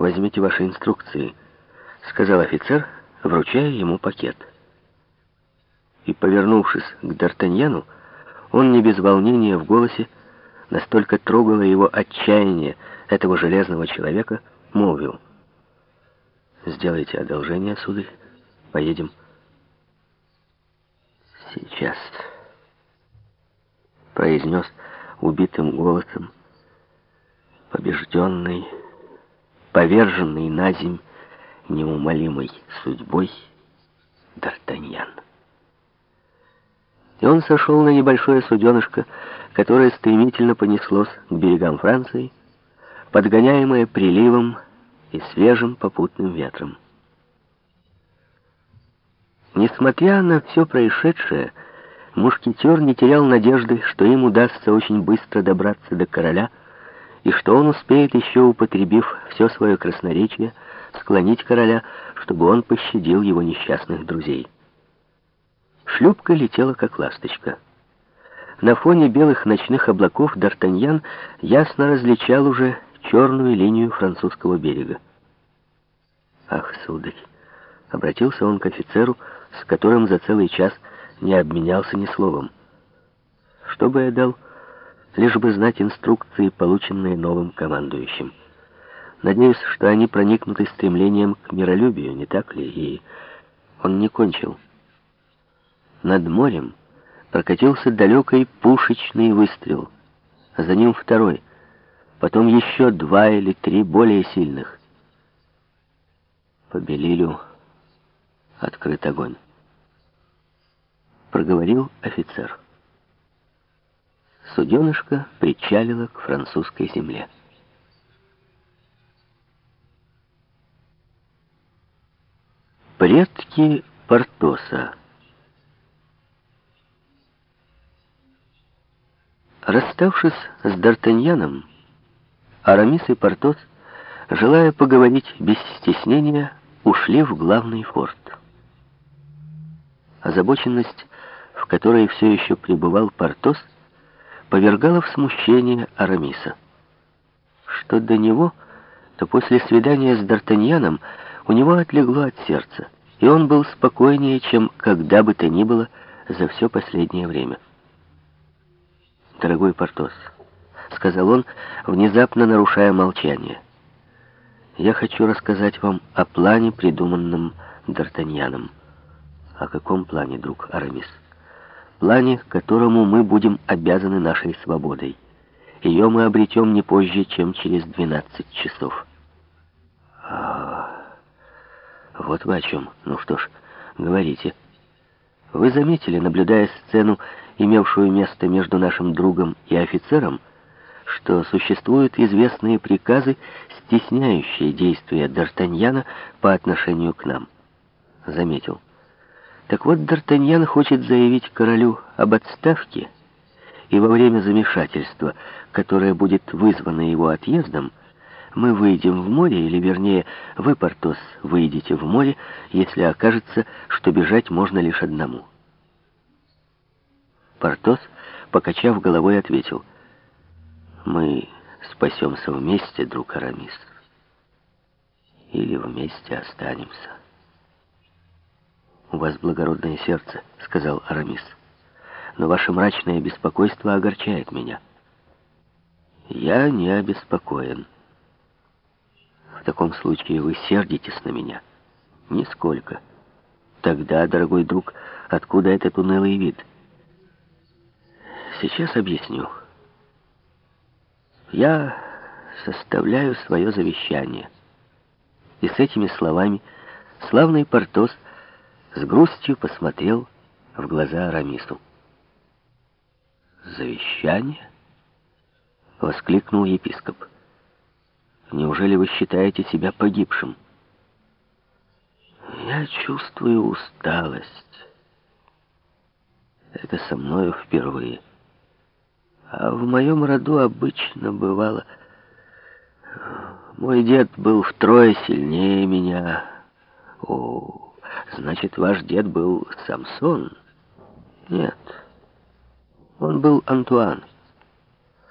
«Возьмите ваши инструкции», — сказал офицер, вручая ему пакет. И, повернувшись к Д'Артаньяну, он не без волнения в голосе, настолько трогало его отчаяние этого железного человека, молвил. «Сделайте одолжение, сударь, поедем». «Сейчас», — произнес убитым голосом, побежденный, поверженный на земь неумолимой судьбой Д'Артаньян. И он сошел на небольшое суденышко, которое стремительно понеслось к берегам Франции, подгоняемое приливом и свежим попутным ветром. Несмотря на все происшедшее, мушкетер не терял надежды, что им удастся очень быстро добраться до короля, и что он успеет еще, употребив все свое красноречие, склонить короля, чтобы он пощадил его несчастных друзей. Шлюпка летела, как ласточка. На фоне белых ночных облаков Д'Артаньян ясно различал уже черную линию французского берега. «Ах, сударь!» — обратился он к офицеру, с которым за целый час не обменялся ни словом. «Что бы я дал, лишь бы знать инструкции, полученные новым командующим?» Надеюсь, что они проникнуты стремлением к миролюбию, не так ли? И он не кончил. Над морем прокатился далекий пушечный выстрел, а за ним второй, потом еще два или три более сильных. По Белилю открыт огонь. Проговорил офицер. Суденышко причалило к французской земле. Предки Портоса. Расставшись с Д'Артаньяном, Арамис и Портос, желая поговорить без стеснения, ушли в главный форт. Озабоченность, в которой все еще пребывал Портос, повергала в смущение Арамиса. Что до него, то после свидания с Д'Артаньяном у него отлегло от сердца, и он был спокойнее, чем когда бы то ни было за все последнее время. «Дорогой Портос», — сказал он, внезапно нарушая молчание, — «я хочу рассказать вам о плане, придуманном Д'Артаньяном». «О каком плане, друг Арамис?» «Плане, которому мы будем обязаны нашей свободой. Ее мы обретем не позже, чем через 12 часов». Вот вы о чем. Ну что ж, говорите. Вы заметили, наблюдая сцену, имевшую место между нашим другом и офицером, что существуют известные приказы, стесняющие действия Д'Артаньяна по отношению к нам. Заметил. Так вот, Д'Артаньян хочет заявить королю об отставке, и во время замешательства, которое будет вызвано его отъездом, мы выйдем в море, или, вернее, вы, Портос, выйдете в море, если окажется, что бежать можно лишь одному. Портос, покачав головой, ответил, «Мы спасемся вместе, друг Арамис, или вместе останемся». «У вас благородное сердце», — сказал Арамис, «но ваше мрачное беспокойство огорчает меня». «Я не обеспокоен». В таком случае вы сердитесь на меня? Нисколько. Тогда, дорогой друг, откуда этот унылый вид? Сейчас объясню. Я составляю свое завещание. И с этими словами славный Портос с грустью посмотрел в глаза Арамису. «Завещание?» — воскликнул епископ. Неужели вы считаете себя погибшим? Я чувствую усталость. Это со мною впервые. А в моем роду обычно бывало... Мой дед был втрое сильнее меня. О, значит, ваш дед был Самсон? Нет, он был Антуан.